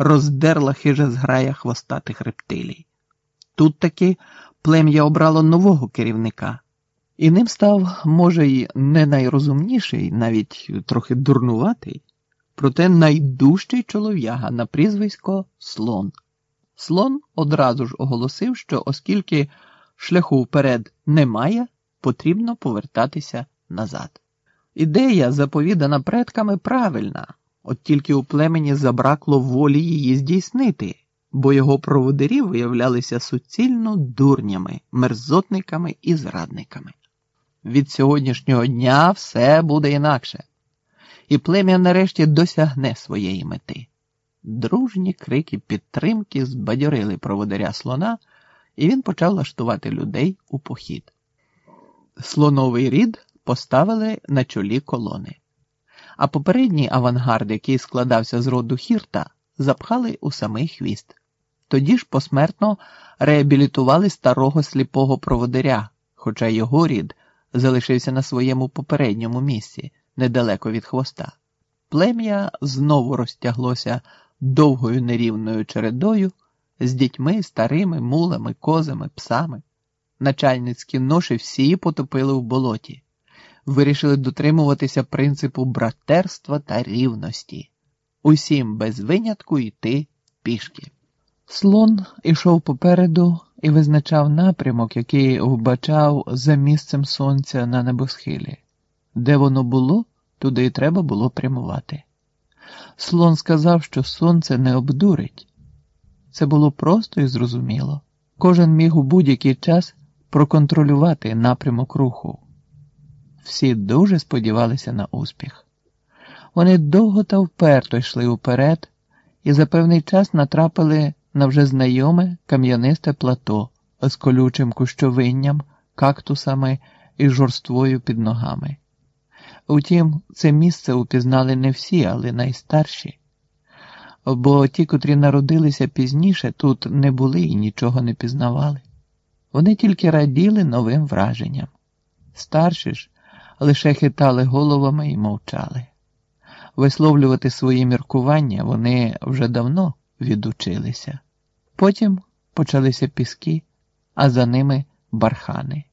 роздерла хижа зграя хвостатих рептилій. Тут таки плем'я обрало нового керівника, і ним став, може, й не найрозумніший, навіть трохи дурнуватий, проте найдужчий чолов'яга на прізвисько Слон. Слон одразу ж оголосив, що оскільки шляху вперед немає, потрібно повертатися назад. Ідея, заповідана предками, правильна, от тільки у племені забракло волі її здійснити, бо його проводирі виявлялися суцільно дурнями, мерзотниками і зрадниками. Від сьогоднішнього дня все буде інакше, і плем'я нарешті досягне своєї мети. Дружні крики підтримки збадьорили проводиря слона, і він почав лаштувати людей у похід. Слоновий рід поставили на чолі колони, а попередній авангард, який складався з роду хірта, запхали у самий хвіст. Тоді ж посмертно реабілітували старого сліпого проводиря, хоча його рід залишився на своєму попередньому місці, недалеко від хвоста. Плем'я знову розтяглося довгою нерівною чередою з дітьми, старими, мулами, козами, псами. Начальницькі ноші всі потопили в болоті, вирішили дотримуватися принципу братерства та рівності, усім без винятку йти пішки. Слон ішов попереду і визначав напрямок, який вбачав за місцем сонця на небосхилі. Де воно було, туди й треба було прямувати. Слон сказав, що сонце не обдурить. Це було просто і зрозуміло. Кожен міг у будь-який час проконтролювати напрямок руху. Всі дуже сподівалися на успіх. Вони довго та вперто йшли уперед і за певний час натрапили на вже знайоме кам'янисте плато з колючим кущовинням, кактусами і жорствою під ногами. Утім, це місце упізнали не всі, але найстарші, бо ті, котрі народилися пізніше, тут не були і нічого не пізнавали. Вони тільки раділи новим враженням. Старші ж лише хитали головами і мовчали. Висловлювати свої міркування вони вже давно відучилися. Потім почалися піски, а за ними бархани.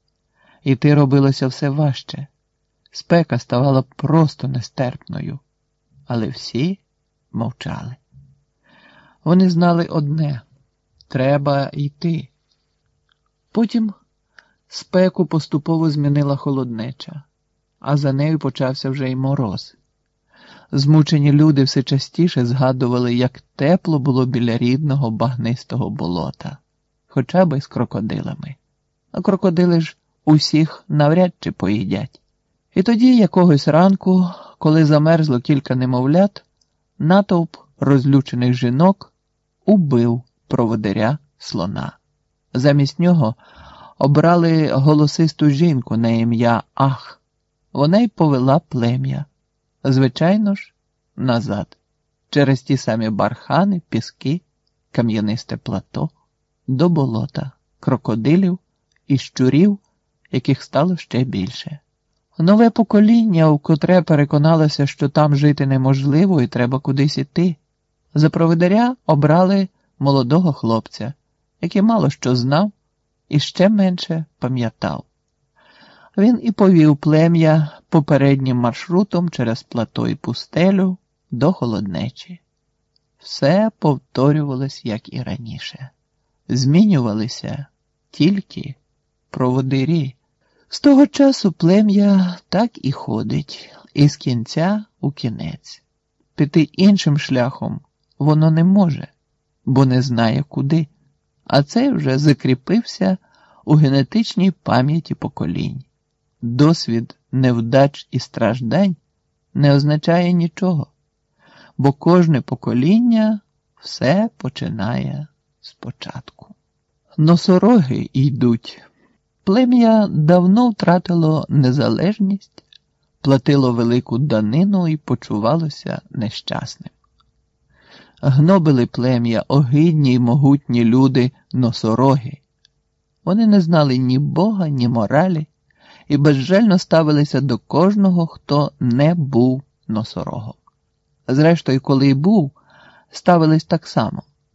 Іти робилося все важче. Спека ставала просто нестерпною, але всі мовчали. Вони знали одне треба йти. Потім спеку поступово змінила холоднеча, а за нею почався вже й мороз. Змучені люди все частіше згадували, як тепло було біля рідного багнистого болота, хоча б з крокодилами. А крокодили ж усіх навряд чи поїдять. І тоді якогось ранку, коли замерзло кілька немовлят, натовп розлючених жінок убив проводиря слона. Замість нього обрали голосисту жінку на ім'я Ах. Вона й повела плем'я. Звичайно ж, назад, через ті самі бархани, піски, кам'янисте плато, до болота, крокодилів і щурів, яких стало ще більше. Нове покоління, у котре переконалося, що там жити неможливо і треба кудись іти. За проводаря обрали молодого хлопця, який мало що знав і ще менше пам'ятав. Він і повів плем'я попереднім маршрутом через плато і пустелю до холоднечі. Все повторювалось, як і раніше. Змінювалися тільки проводирі. З того часу плем'я так і ходить, із кінця у кінець. Піти іншим шляхом воно не може, бо не знає куди, а цей вже закріпився у генетичній пам'яті поколінь. Досвід невдач і страждань не означає нічого, бо кожне покоління все починає спочатку. Носороги йдуть. Плем'я давно втратило незалежність, платило велику данину і почувалося нещасним. Гнобили плем'я огидні й могутні люди носороги. Вони не знали ні Бога, ні моралі і безжально ставилися до кожного, хто не був носорогом. Зрештою, коли й був, ставились так само.